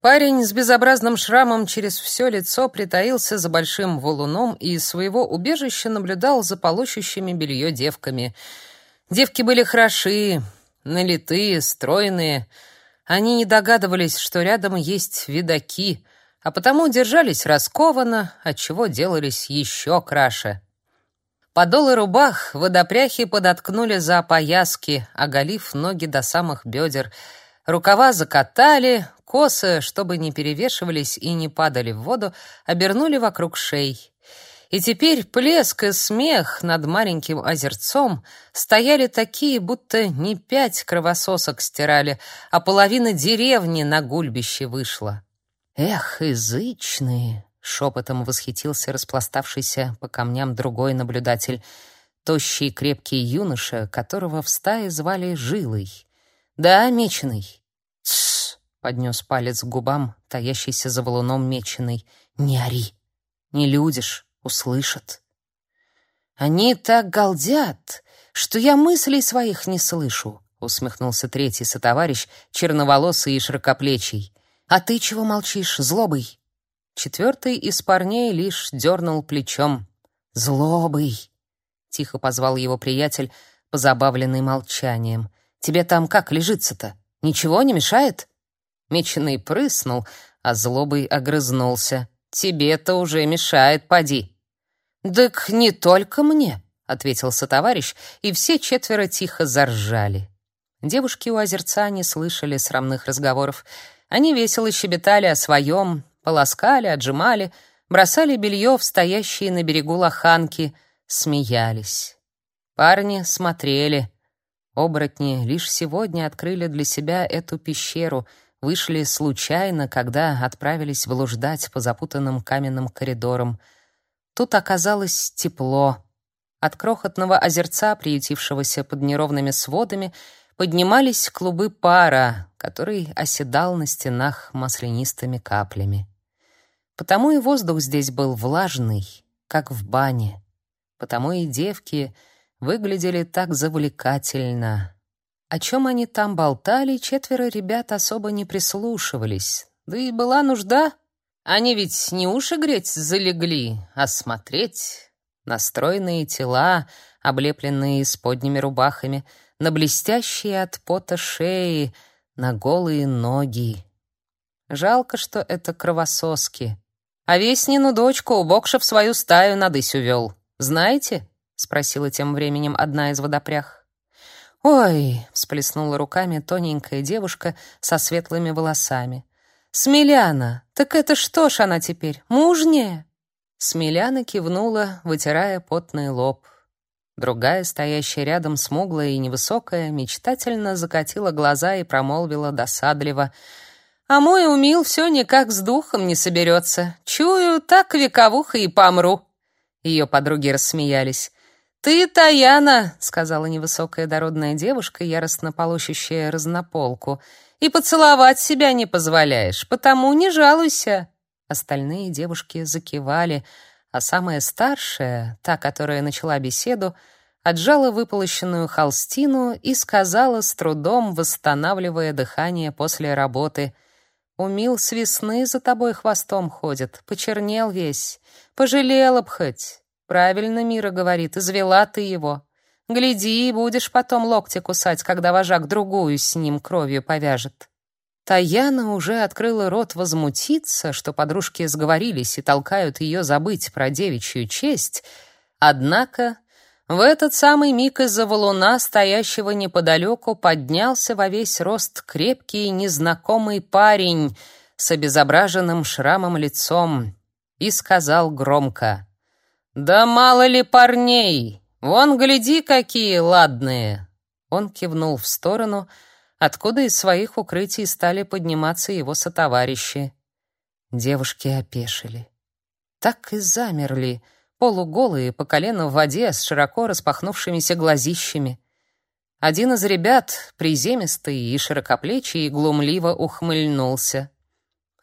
Парень с безобразным шрамом через все лицо притаился за большим валуном и из своего убежища наблюдал за полощущими белье девками. Девки были хороши, налитые, стройные. Они не догадывались, что рядом есть видаки, а потому держались раскованно, отчего делались еще краше. Подолы рубах водопряхи подоткнули за пояски, оголив ноги до самых бедер. Рукава закатали, косы, чтобы не перевешивались и не падали в воду, обернули вокруг шеи. И теперь плеск и смех над маленьким озерцом стояли такие, будто не пять кровососок стирали, а половина деревни на гульбище вышла. Эх, язычные! Шепотом восхитился распластавшийся по камням другой наблюдатель, тощий крепкий юноша, которого в стае звали Жилой. «Да, Меченый». Поднес палец к губам, таящийся за валуном Меченый. «Не ори! Не людишь, услышат». «Они так галдят, что я мыслей своих не слышу», — усмехнулся третий сотоварищ, черноволосый и широкоплечий. «А ты чего молчишь, злобый?» Четвертый из парней лишь дернул плечом. «Злобый!» — тихо позвал его приятель, позабавленный молчанием. «Тебе там как лежится-то? Ничего не мешает?» Меченый прыснул, а злобый огрызнулся. «Тебе-то уже мешает, поди!» «Так не только мне!» — ответил сотоварищ, и все четверо тихо заржали. Девушки у озерца не слышали срамных разговоров. Они весело щебетали о своем, полоскали, отжимали, бросали белье в стоящие на берегу лоханки, смеялись. Парни смотрели. Оборотни лишь сегодня открыли для себя эту пещеру, вышли случайно, когда отправились блуждать по запутанным каменным коридорам. Тут оказалось тепло. От крохотного озерца, приютившегося под неровными сводами, поднимались клубы пара, который оседал на стенах маслянистыми каплями. Потому и воздух здесь был влажный, как в бане. Потому и девки выглядели так завлекательно. О чем они там болтали, четверо ребят особо не прислушивались. Да и была нужда. Они ведь не уши греть залегли, а смотреть. Настроенные тела, облепленные исподними рубахами, на блестящие от пота шеи, на голые ноги. Жалко, что это кровососки. А Веснину дочку Бокша в свою стаю надысь увел. Знаете?» — спросила тем временем одна из водопрях. «Ой!» — всплеснула руками тоненькая девушка со светлыми волосами. «Смеляна! Так это что ж она теперь, мужняя?» Смеляна кивнула, вытирая потный лоб. Другая, стоящая рядом, смуглая и невысокая, мечтательно закатила глаза и промолвила досадливо — а мой умил все никак с духом не соберется. Чую, так вековуха и помру. Ее подруги рассмеялись. «Ты, Таяна», — сказала невысокая дородная девушка, яростно полощущая разнополку, «и поцеловать себя не позволяешь, потому не жалуйся». Остальные девушки закивали, а самая старшая, та, которая начала беседу, отжала выполощенную холстину и сказала с трудом, восстанавливая дыхание после работы — Умил с весны за тобой хвостом ходит, почернел весь. Пожалела б хоть. Правильно Мира говорит, извела ты его. Гляди, будешь потом локти кусать, когда вожак другую с ним кровью повяжет. Таяна уже открыла рот возмутиться, что подружки сговорились и толкают ее забыть про девичью честь, однако в этот самый миг из-за валуна, стоящего неподалеку, поднялся во весь рост крепкий незнакомый парень с обезображенным шрамом лицом и сказал громко: "Да мало ли парней! Вон гляди, какие ладные!" Он кивнул в сторону, откуда из своих укрытий стали подниматься его сотоварищи. Девушки опешили. Так и замерли полуголые, по колено в воде, с широко распахнувшимися глазищами. Один из ребят, приземистый и широкоплечий, глумливо ухмыльнулся.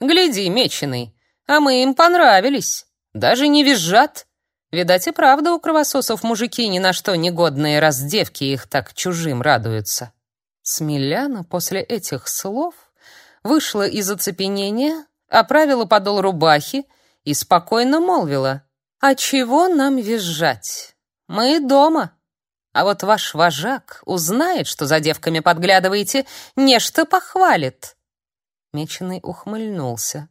«Гляди, меченый, а мы им понравились. Даже не визжат. Видать, и правда у кровососов мужики ни на что негодные, раз девки их так чужим радуются». Смеляна после этих слов вышла из оцепенения, оправила подол рубахи и спокойно молвила: "А чего нам визжать? Мы дома. А вот ваш вожак узнает, что за девками подглядываете, нечто похвалит". Меченый ухмыльнулся.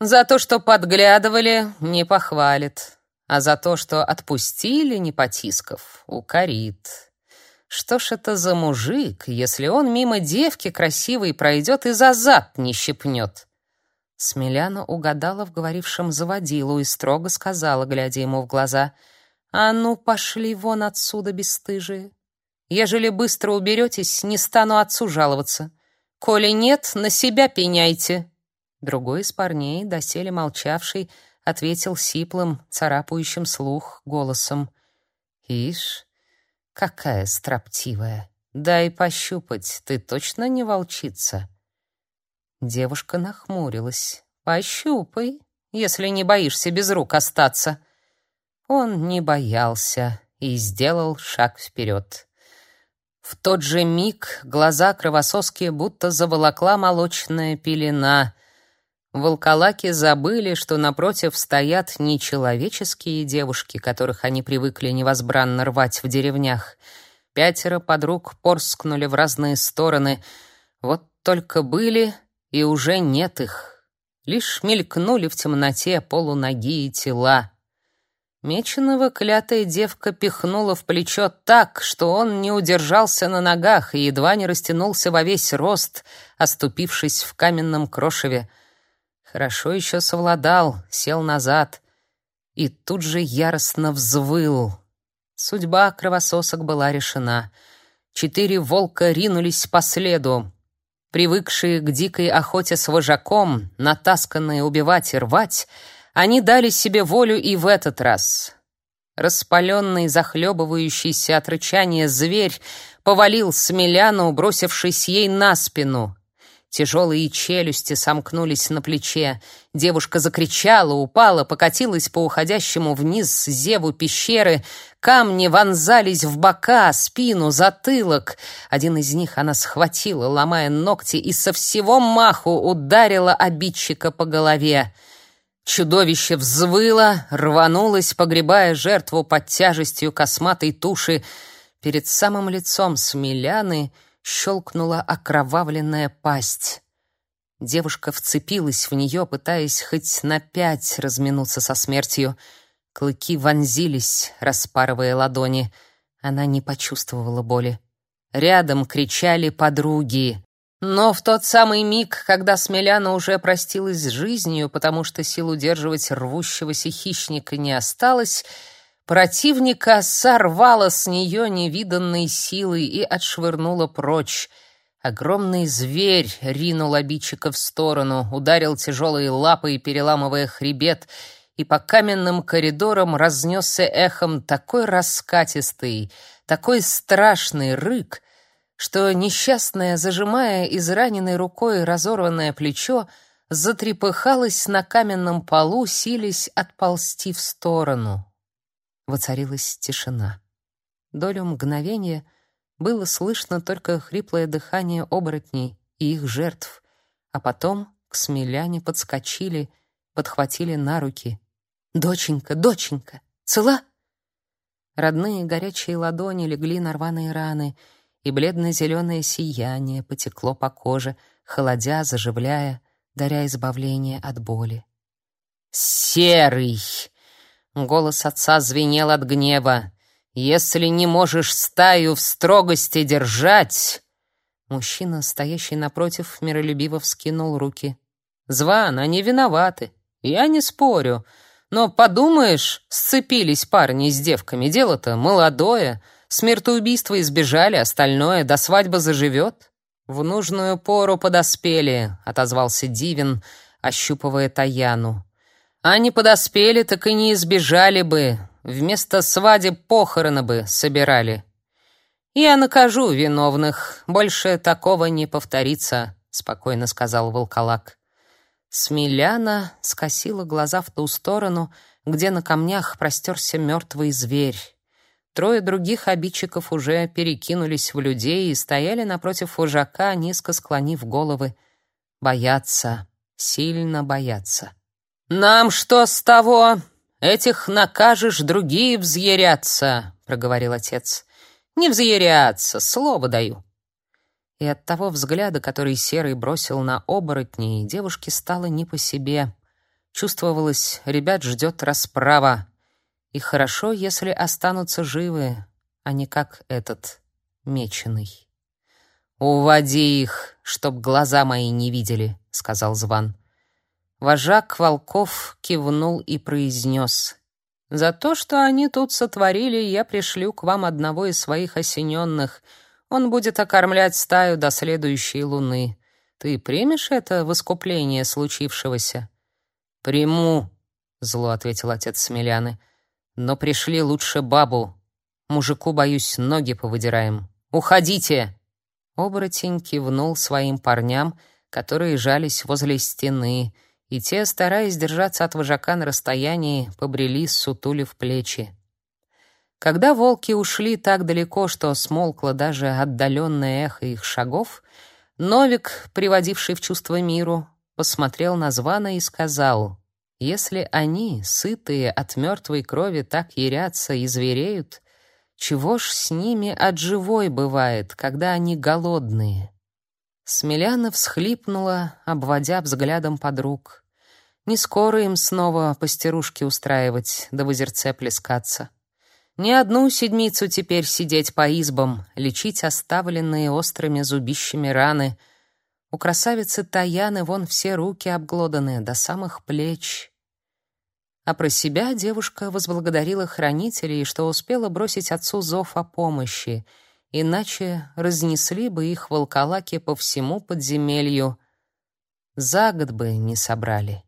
За то, что подглядывали, не похвалит, а за то, что отпустили, не потисков, укорит. Что ж это за мужик, если он мимо девки красивой пройдет и за зад не щипнет? Смеляна угадала в говорившем заводилу и строго сказала, глядя ему в глаза, «А ну, пошли вон отсюда, бесстыжие! Ежели быстро уберетесь, не стану отцу жаловаться. Коли нет, на себя пеняйте!» Другой из парней, доселе молчавший, ответил сиплым, царапающим слух голосом. «Ишь, какая строптивая! Дай пощупать, ты точно не волчица?» Девушка нахмурилась. «Пощупай, если не боишься без рук остаться». Он не боялся и сделал шаг вперед. В тот же миг глаза кровососки будто заволокла молочная пелена. Волколаки забыли, что напротив стоят не человеческие девушки, которых они привыкли невозбранно рвать в деревнях. Пятеро подруг порскнули в разные стороны. Вот только были и уже нет их. Лишь мелькнули в темноте полуногие тела. Меченого клятая девка пихнула в плечо так, что он не удержался на ногах и едва не растянулся во весь рост, оступившись в каменном крошеве. Хорошо еще совладал, сел назад и тут же яростно взвыл. Судьба кровососок была решена. Четыре волка ринулись по следу. Привыкшие к дикой охоте с вожаком, натасканные убивать и рвать, они дали себе волю и в этот раз. Распаленный, захлебывающийся от рычания зверь повалил Смеляну, бросившись ей на спину. Тяжелые челюсти сомкнулись на плече. Девушка закричала, упала, покатилась по уходящему вниз зеву пещеры. Камни вонзались в бока, спину, затылок. Один из них она схватила, ломая ногти, и со всего маху ударила обидчика по голове. Чудовище взвыло, рванулось, погребая жертву под тяжестью косматой туши. Перед самым лицом Смеляны — щелкнула окровавленная пасть. Девушка вцепилась в нее, пытаясь хоть на пять разминуться со смертью. Клыки вонзились, распарывая ладони. Она не почувствовала боли. Рядом кричали подруги. Но в тот самый миг, когда Смеляна уже простилась с жизнью, потому что сил удерживать рвущегося хищника не осталось, Противника сорвало с нее невиданной силой и отшвырнуло прочь. Огромный зверь ринул обидчика в сторону, ударил тяжелой лапой, переламывая хребет, и по каменным коридорам разнесся эхом такой раскатистый, такой страшный рык, что несчастная, зажимая израненной рукой разорванное плечо, затрепыхалась на каменном полу, силясь отползти в сторону. Воцарилась тишина. Долю мгновения было слышно только хриплое дыхание оборотней и их жертв, а потом к смеляне подскочили, подхватили на руки. «Доченька, доченька, цела?» Родные горячие ладони легли на рваные раны, и бледно-зеленое сияние потекло по коже, холодя, заживляя, даря избавление от боли. «Серый!» Голос отца звенел от гнева. «Если не можешь стаю в строгости держать...» Мужчина, стоящий напротив, миролюбиво вскинул руки. «Зван, они виноваты. Я не спорю. Но подумаешь, сцепились парни с девками. Дело-то молодое. Смертоубийства избежали, остальное до свадьбы заживет». «В нужную пору подоспели», — отозвался Дивин, ощупывая Таяну. А не подоспели, так и не избежали бы. Вместо свадеб похороны бы собирали. Я накажу виновных. Больше такого не повторится, спокойно сказал волколак. Смеляна скосила глаза в ту сторону, где на камнях простерся мертвый зверь. Трое других обидчиков уже перекинулись в людей и стояли напротив вожака, низко склонив головы. Боятся, сильно боятся. «Нам что с того? Этих накажешь, другие взъярятся», — проговорил отец. «Не взъярятся, слово даю». И от того взгляда, который Серый бросил на оборотней, девушке стало не по себе. Чувствовалось, ребят ждет расправа. И хорошо, если останутся живы, а не как этот, меченый. «Уводи их, чтоб глаза мои не видели», — сказал Зван. Вожак волков кивнул и произнес. «За то, что они тут сотворили, я пришлю к вам одного из своих осененных. Он будет окормлять стаю до следующей луны. Ты примешь это в искупление случившегося?» «Приму», — зло ответил отец Смеляны. «Но пришли лучше бабу. Мужику, боюсь, ноги повыдираем. Уходите!» Оборотень кивнул своим парням, которые жались возле стены, и те, стараясь держаться от вожака на расстоянии, побрели, сутулив плечи. Когда волки ушли так далеко, что смолкло даже отдаленное эхо их шагов, Новик, приводивший в чувство миру, посмотрел на Звана и сказал, «Если они, сытые от мертвой крови, так ярятся и звереют, чего ж с ними от живой бывает, когда они голодные? Смеляна всхлипнула, обводя взглядом подруг. Не скоро им снова постерушки устраивать, да в озерце плескаться. Не одну седмицу теперь сидеть по избам, лечить оставленные острыми зубищами раны. У красавицы Таяны вон все руки обглоданы до самых плеч. А про себя девушка возблагодарила хранителей, что успела бросить отцу зов о помощи, иначе разнесли бы их волколаки по всему подземелью. За год бы не собрали.